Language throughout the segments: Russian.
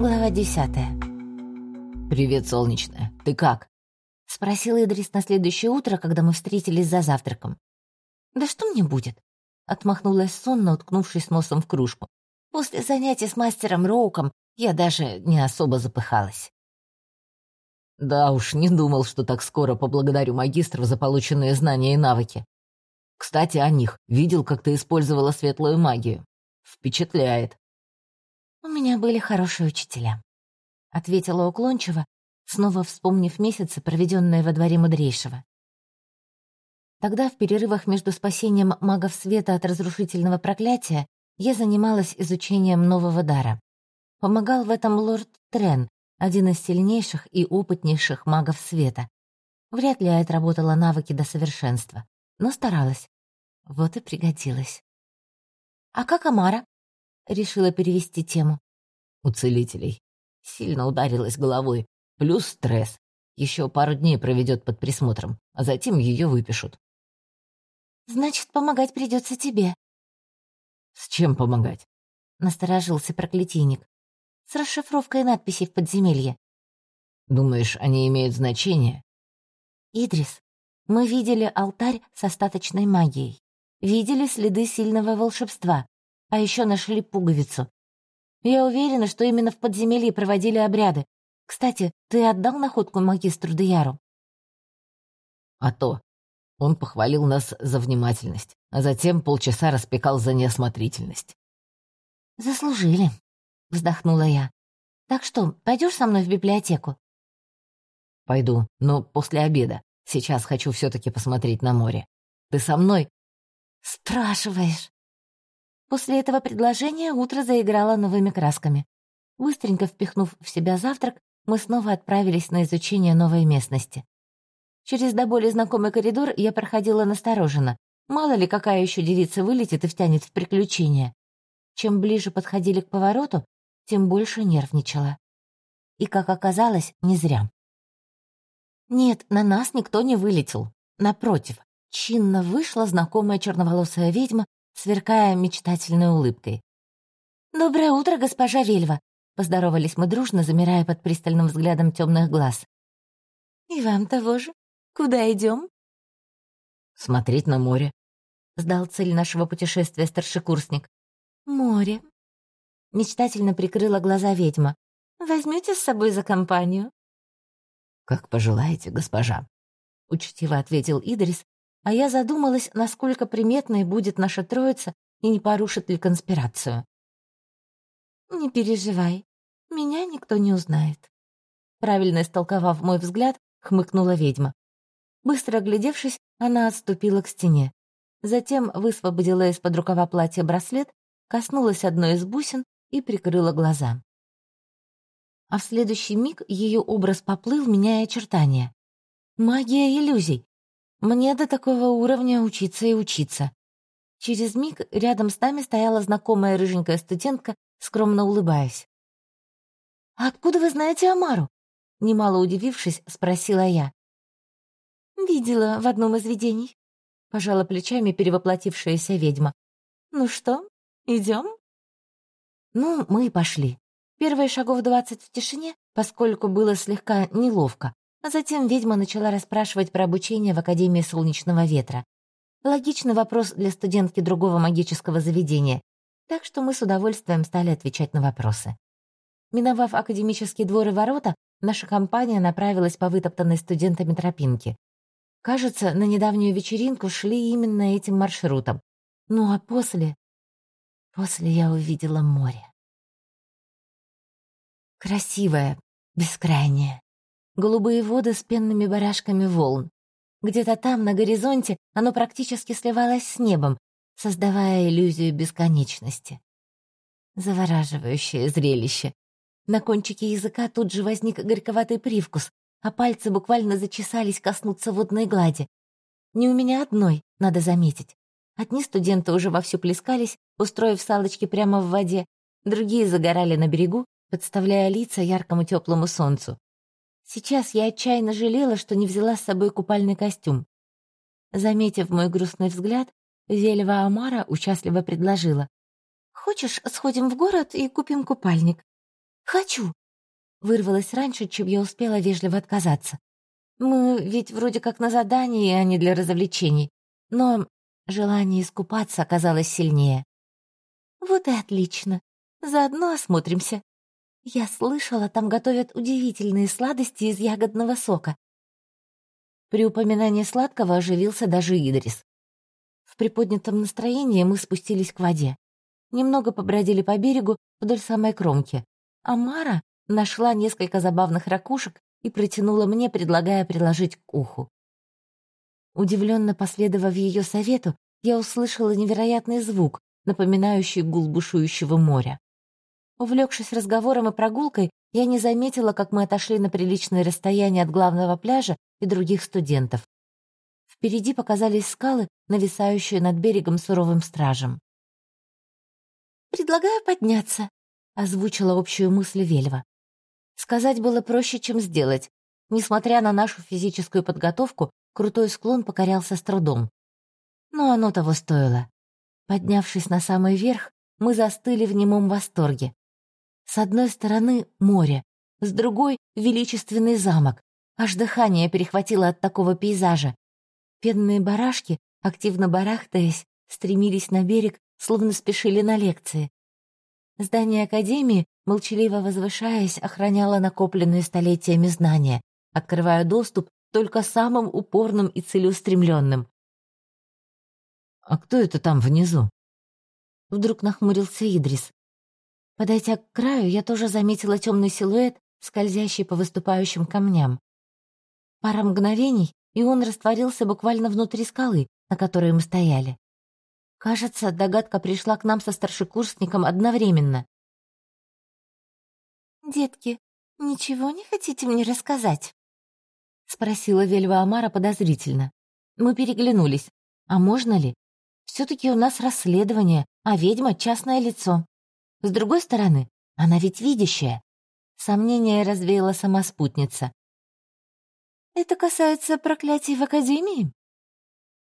Глава десятая. «Привет, солнечная. Ты как?» — спросил Идрис на следующее утро, когда мы встретились за завтраком. «Да что мне будет?» — отмахнулась сонно, уткнувшись носом в кружку. «После занятий с мастером Роуком я даже не особо запыхалась». «Да уж, не думал, что так скоро поблагодарю магистров за полученные знания и навыки. Кстати, о них. Видел, как ты использовала светлую магию. Впечатляет». «У меня были хорошие учителя», — ответила уклончиво, снова вспомнив месяцы, проведенные во дворе мудрейшего. Тогда, в перерывах между спасением магов света от разрушительного проклятия, я занималась изучением нового дара. Помогал в этом лорд Трен, один из сильнейших и опытнейших магов света. Вряд ли я отработала навыки до совершенства, но старалась. Вот и пригодилась. «А как Амара?» Решила перевести тему. У целителей. Сильно ударилась головой. Плюс стресс. Еще пару дней проведет под присмотром, а затем ее выпишут. «Значит, помогать придется тебе». «С чем помогать?» — насторожился проклятийник. «С расшифровкой надписей в подземелье». «Думаешь, они имеют значение?» «Идрис, мы видели алтарь с остаточной магией. Видели следы сильного волшебства а еще нашли пуговицу. Я уверена, что именно в подземелье проводили обряды. Кстати, ты отдал находку магистру Деяру? А то. Он похвалил нас за внимательность, а затем полчаса распекал за неосмотрительность. «Заслужили», — вздохнула я. «Так что, пойдешь со мной в библиотеку?» «Пойду, но после обеда. Сейчас хочу все-таки посмотреть на море. Ты со мной?» «Спрашиваешь?» После этого предложения утро заиграло новыми красками. Быстренько впихнув в себя завтрак, мы снова отправились на изучение новой местности. Через до боли знакомый коридор я проходила настороженно. Мало ли, какая еще девица вылетит и втянет в приключения. Чем ближе подходили к повороту, тем больше нервничала. И, как оказалось, не зря. Нет, на нас никто не вылетел. Напротив, чинно вышла знакомая черноволосая ведьма сверкая мечтательной улыбкой. «Доброе утро, госпожа Вельва!» Поздоровались мы дружно, замирая под пристальным взглядом темных глаз. «И вам того же. Куда идем? «Смотреть на море», — сдал цель нашего путешествия старшекурсник. «Море». Мечтательно прикрыла глаза ведьма. Возьмете с собой за компанию?» «Как пожелаете, госпожа», — учтиво ответил Идрис, а я задумалась, насколько приметной будет наша троица и не порушит ли конспирацию. «Не переживай, меня никто не узнает», — правильно истолковав мой взгляд, хмыкнула ведьма. Быстро оглядевшись, она отступила к стене. Затем высвободила из-под рукава платья браслет, коснулась одной из бусин и прикрыла глаза. А в следующий миг ее образ поплыл, меняя очертания. Магия иллюзий. Мне до такого уровня учиться и учиться. Через миг рядом с нами стояла знакомая рыженькая студентка, скромно улыбаясь. «А откуда вы знаете Амару?» Немало удивившись, спросила я. «Видела в одном из видений», — пожала плечами перевоплотившаяся ведьма. «Ну что, идем?» Ну, мы и пошли. Первые шагов двадцать в тишине, поскольку было слегка неловко, а затем ведьма начала расспрашивать про обучение в Академии Солнечного Ветра. Логичный вопрос для студентки другого магического заведения, так что мы с удовольствием стали отвечать на вопросы. Миновав академические дворы ворота, наша компания направилась по вытоптанной студентами тропинке. Кажется, на недавнюю вечеринку шли именно этим маршрутом. Ну а после... После я увидела море. Красивое, бескрайнее голубые воды с пенными барашками волн. Где-то там, на горизонте, оно практически сливалось с небом, создавая иллюзию бесконечности. Завораживающее зрелище. На кончике языка тут же возник горьковатый привкус, а пальцы буквально зачесались коснуться водной глади. Не у меня одной, надо заметить. Одни студенты уже вовсю плескались, устроив салочки прямо в воде, другие загорали на берегу, подставляя лица яркому теплому солнцу. Сейчас я отчаянно жалела, что не взяла с собой купальный костюм. Заметив мой грустный взгляд, Вельва Амара участливо предложила. «Хочешь, сходим в город и купим купальник?» «Хочу!» Вырвалась раньше, чем я успела вежливо отказаться. Мы ведь вроде как на задании, а не для развлечений. Но желание искупаться оказалось сильнее. Вот и отлично. Заодно осмотримся. Я слышала, там готовят удивительные сладости из ягодного сока. При упоминании сладкого оживился даже Идрис. В приподнятом настроении мы спустились к воде. Немного побродили по берегу вдоль самой кромки. А Мара нашла несколько забавных ракушек и протянула мне, предлагая приложить к уху. Удивленно последовав ее совету, я услышала невероятный звук, напоминающий гул бушующего моря. Увлекшись разговором и прогулкой, я не заметила, как мы отошли на приличное расстояние от главного пляжа и других студентов. Впереди показались скалы, нависающие над берегом суровым стражем. «Предлагаю подняться», — озвучила общую мысль Вельва. Сказать было проще, чем сделать. Несмотря на нашу физическую подготовку, крутой склон покорялся с трудом. Но оно того стоило. Поднявшись на самый верх, мы застыли в немом восторге. С одной стороны — море, с другой — величественный замок. Аж дыхание перехватило от такого пейзажа. Пенные барашки, активно барахтаясь, стремились на берег, словно спешили на лекции. Здание Академии, молчаливо возвышаясь, охраняло накопленные столетиями знания, открывая доступ только самым упорным и целеустремленным. «А кто это там внизу?» Вдруг нахмурился Идрис. Подойдя к краю, я тоже заметила темный силуэт, скользящий по выступающим камням. Пара мгновений, и он растворился буквально внутри скалы, на которой мы стояли. Кажется, догадка пришла к нам со старшекурсником одновременно. «Детки, ничего не хотите мне рассказать?» — спросила Вельва Амара подозрительно. Мы переглянулись. «А можно ли? Все-таки у нас расследование, а ведьма — частное лицо. С другой стороны, она ведь видящая». Сомнение развеяла сама спутница. «Это касается проклятий в Академии?»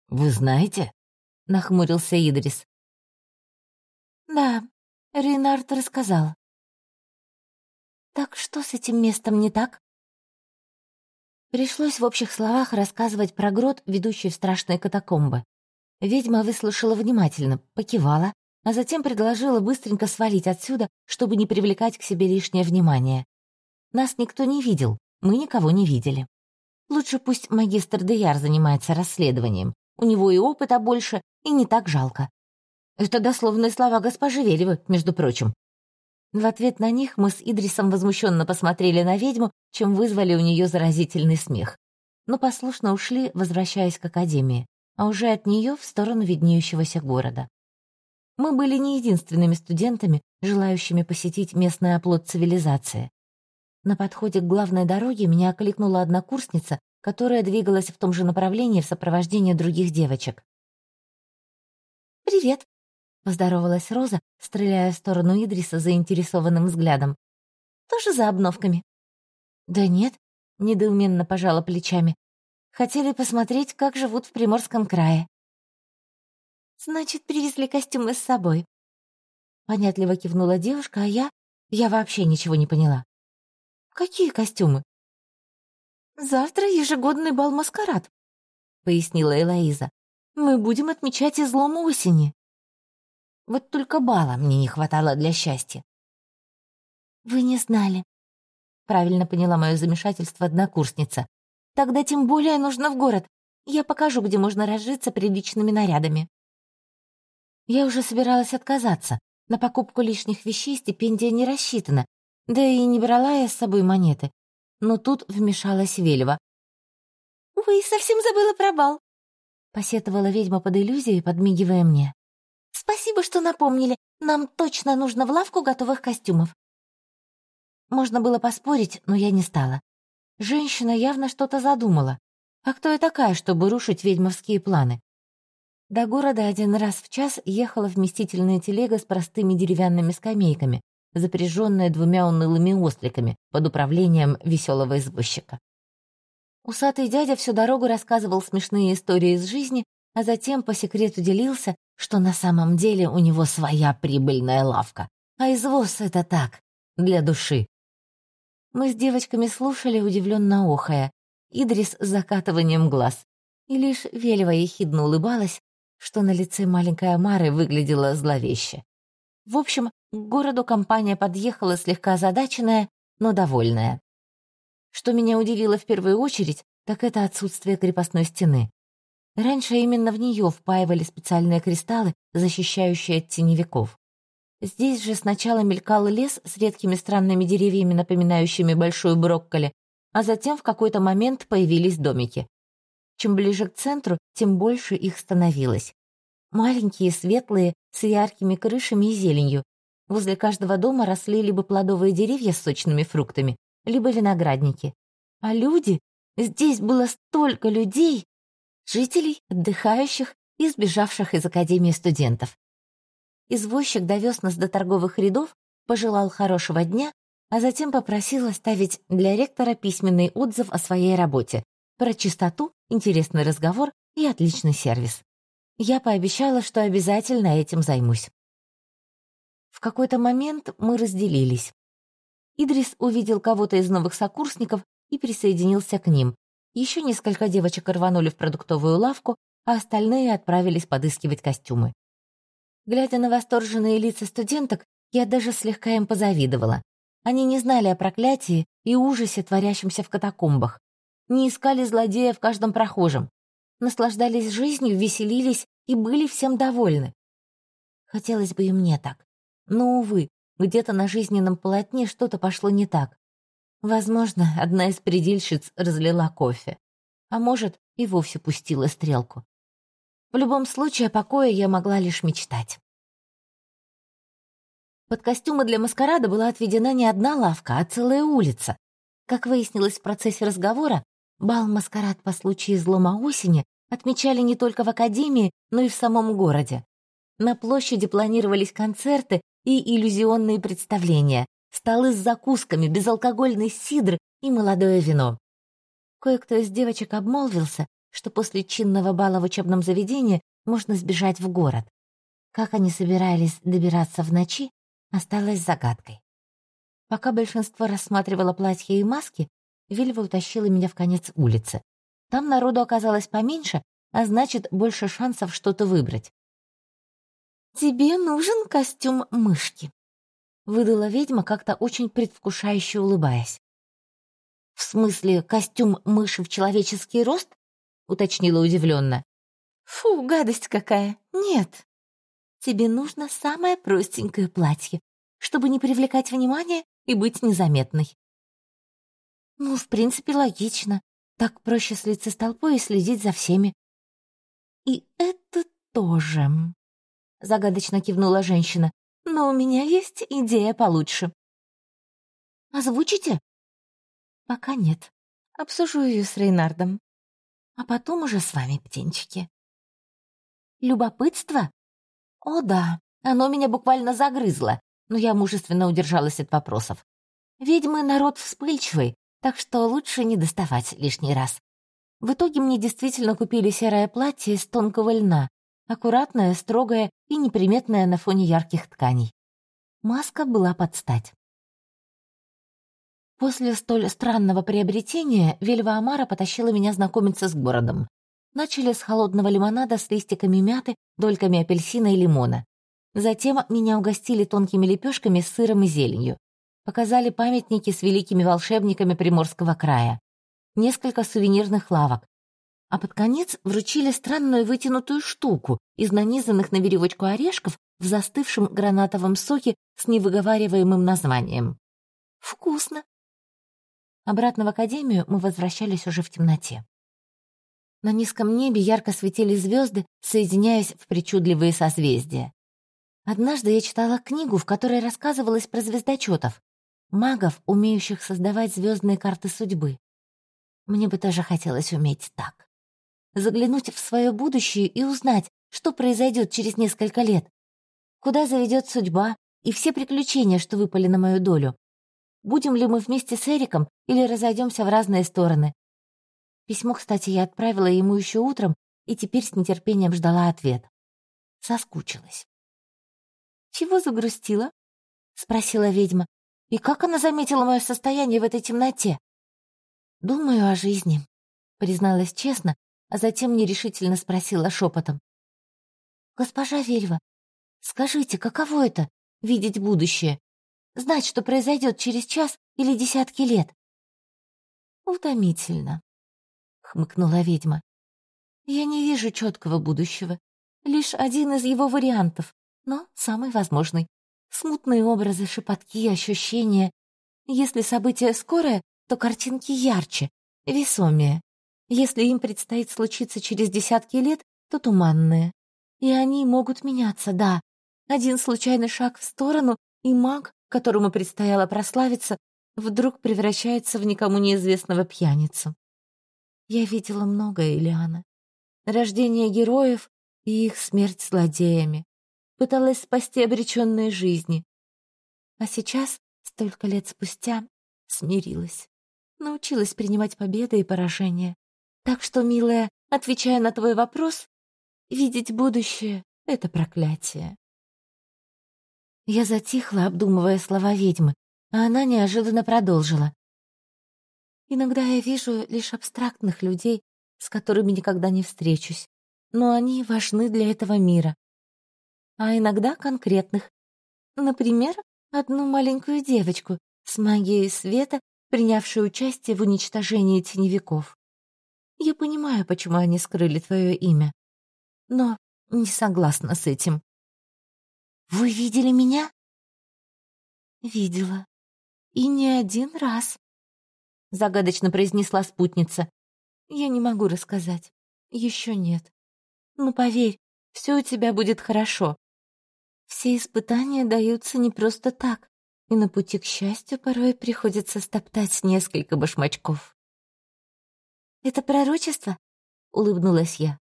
«Вы знаете?» — нахмурился Идрис. «Да, Рейнард рассказал». «Так что с этим местом не так?» Пришлось в общих словах рассказывать про грот, ведущий в страшные катакомбы. Ведьма выслушала внимательно, покивала, а затем предложила быстренько свалить отсюда, чтобы не привлекать к себе лишнее внимание. Нас никто не видел, мы никого не видели. Лучше пусть магистр Деяр занимается расследованием. У него и опыта больше, и не так жалко. Это дословные слова госпожи Веревы, между прочим. В ответ на них мы с Идрисом возмущенно посмотрели на ведьму, чем вызвали у нее заразительный смех. Но послушно ушли, возвращаясь к академии, а уже от нее в сторону виднеющегося города. Мы были не единственными студентами, желающими посетить местный оплот цивилизации. На подходе к главной дороге меня окликнула однокурсница, которая двигалась в том же направлении в сопровождении других девочек. «Привет», — поздоровалась Роза, стреляя в сторону Идриса заинтересованным взглядом. «Тоже за обновками?» «Да нет», — недоуменно пожала плечами. «Хотели посмотреть, как живут в Приморском крае». «Значит, привезли костюмы с собой». Понятливо кивнула девушка, а я... Я вообще ничего не поняла. «Какие костюмы?» «Завтра ежегодный бал-маскарад», — пояснила Элоиза. Мы будем отмечать излом осени. Вот только бала мне не хватало для счастья. Вы не знали. Правильно поняла мое замешательство однокурсница. Тогда тем более нужно в город. Я покажу, где можно разжиться приличными нарядами. Я уже собиралась отказаться. На покупку лишних вещей стипендия не рассчитана, да и не брала я с собой монеты. Но тут вмешалась Велева. «Ой, совсем забыла про бал посетовала ведьма под иллюзией, подмигивая мне. «Спасибо, что напомнили. Нам точно нужно в лавку готовых костюмов». Можно было поспорить, но я не стала. Женщина явно что-то задумала. А кто я такая, чтобы рушить ведьмовские планы? До города один раз в час ехала вместительная телега с простыми деревянными скамейками, запряженная двумя унылыми осликами под управлением веселого извозчика. Усатый дядя всю дорогу рассказывал смешные истории из жизни, а затем по секрету делился, что на самом деле у него своя прибыльная лавка. А извоз — это так, для души. Мы с девочками слушали, удивленно охая, Идрис с закатыванием глаз. И лишь Велева ехидно улыбалась, что на лице маленькой Амары выглядело зловеще. В общем, к городу компания подъехала слегка озадаченная, но довольная. Что меня удивило в первую очередь, так это отсутствие крепостной стены. Раньше именно в нее впаивали специальные кристаллы, защищающие от теневиков. Здесь же сначала мелькал лес с редкими странными деревьями, напоминающими большую брокколи, а затем в какой-то момент появились домики. Чем ближе к центру, тем больше их становилось. Маленькие, светлые, с яркими крышами и зеленью. Возле каждого дома росли либо плодовые деревья с сочными фруктами, либо виноградники. А люди... Здесь было столько людей! Жителей, отдыхающих и сбежавших из Академии студентов. Извозчик довез нас до торговых рядов, пожелал хорошего дня, а затем попросил оставить для ректора письменный отзыв о своей работе, про чистоту, интересный разговор и отличный сервис. Я пообещала, что обязательно этим займусь. В какой-то момент мы разделились. Идрис увидел кого-то из новых сокурсников и присоединился к ним. Еще несколько девочек рванули в продуктовую лавку, а остальные отправились подыскивать костюмы. Глядя на восторженные лица студенток, я даже слегка им позавидовала. Они не знали о проклятии и ужасе, творящемся в катакомбах. Не искали злодея в каждом прохожем. Наслаждались жизнью, веселились и были всем довольны. Хотелось бы и мне так. Но, увы, где-то на жизненном полотне что-то пошло не так. Возможно, одна из предельщиц разлила кофе. А может, и вовсе пустила стрелку. В любом случае, о покое я могла лишь мечтать. Под костюмы для маскарада была отведена не одна лавка, а целая улица. Как выяснилось в процессе разговора, бал-маскарад по случаю излома осени отмечали не только в академии, но и в самом городе. На площади планировались концерты и иллюзионные представления, столы с закусками, безалкогольный сидр и молодое вино. Кое-кто из девочек обмолвился, что после чинного бала в учебном заведении можно сбежать в город. Как они собирались добираться в ночи, осталось загадкой. Пока большинство рассматривало платья и маски, Вильва утащила меня в конец улицы. Там народу оказалось поменьше, а значит, больше шансов что-то выбрать. «Тебе нужен костюм мышки», — выдала ведьма, как-то очень предвкушающе улыбаясь. «В смысле, костюм мыши в человеческий рост?» — уточнила удивленно. «Фу, гадость какая! Нет! Тебе нужно самое простенькое платье, чтобы не привлекать внимания и быть незаметной». «Ну, в принципе, логично. Так проще слиться с толпой и следить за всеми». «И это тоже», — загадочно кивнула женщина. «Но у меня есть идея получше». «Озвучите?» «Пока нет. Обсужу ее с Рейнардом а потом уже с вами, птенчики. Любопытство? О да, оно меня буквально загрызло, но я мужественно удержалась от вопросов. Ведьмы — народ вспыльчивый, так что лучше не доставать лишний раз. В итоге мне действительно купили серое платье из тонкого льна, аккуратное, строгое и неприметное на фоне ярких тканей. Маска была под стать. После столь странного приобретения Вельва Амара потащила меня знакомиться с городом. Начали с холодного лимонада с листиками мяты, дольками апельсина и лимона. Затем меня угостили тонкими лепешками с сыром и зеленью. Показали памятники с великими волшебниками Приморского края. Несколько сувенирных лавок. А под конец вручили странную вытянутую штуку из нанизанных на веревочку орешков в застывшем гранатовом соке с невыговариваемым названием. «Вкусно!» Обратно в академию мы возвращались уже в темноте. На низком небе ярко светили звезды, соединяясь в причудливые созвездия. Однажды я читала книгу, в которой рассказывалось про звездочетов, магов, умеющих создавать звездные карты судьбы. Мне бы тоже хотелось уметь так. Заглянуть в свое будущее и узнать, что произойдет через несколько лет, куда заведет судьба и все приключения, что выпали на мою долю, будем ли мы вместе с Эриком или разойдемся в разные стороны. Письмо, кстати, я отправила ему еще утром и теперь с нетерпением ждала ответ. Соскучилась. «Чего загрустила?» — спросила ведьма. И как она заметила мое состояние в этой темноте? Думаю о жизни, призналась честно, а затем нерешительно спросила шепотом. «Госпожа Вельва, скажите, каково это — видеть будущее? Знать, что произойдет через час или десятки лет?» «Утомительно», — хмыкнула ведьма. «Я не вижу четкого будущего, лишь один из его вариантов, но самый возможный. Смутные образы, шепотки, ощущения. Если событие скорое, то картинки ярче, весомее. Если им предстоит случиться через десятки лет, то туманные. И они могут меняться, да. Один случайный шаг в сторону, и маг, которому предстояло прославиться, вдруг превращается в никому неизвестного пьяницу. Я видела многое, Ильяна. Рождение героев и их смерть злодеями. Пыталась спасти обреченные жизни. А сейчас, столько лет спустя, смирилась. Научилась принимать победы и поражения. Так что, милая, отвечая на твой вопрос, видеть будущее — это проклятие. Я затихла, обдумывая слова ведьмы, а она неожиданно продолжила. Иногда я вижу лишь абстрактных людей, с которыми никогда не встречусь, но они важны для этого мира. А иногда конкретных. Например, одну маленькую девочку с магией света, принявшую участие в уничтожении теневиков. Я понимаю, почему они скрыли твое имя, но не согласна с этим. Вы видели меня? Видела. И не один раз. Загадочно произнесла спутница. Я не могу рассказать. Еще нет. Но поверь, все у тебя будет хорошо. Все испытания даются не просто так, и на пути к счастью порой приходится стоптать несколько башмачков. «Это пророчество?» — улыбнулась я.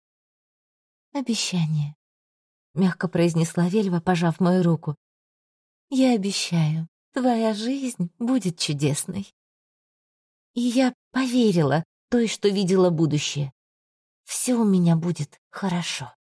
«Обещание», — мягко произнесла Вельва, пожав мою руку. «Я обещаю, твоя жизнь будет чудесной». И я поверила той, что видела будущее. Все у меня будет хорошо.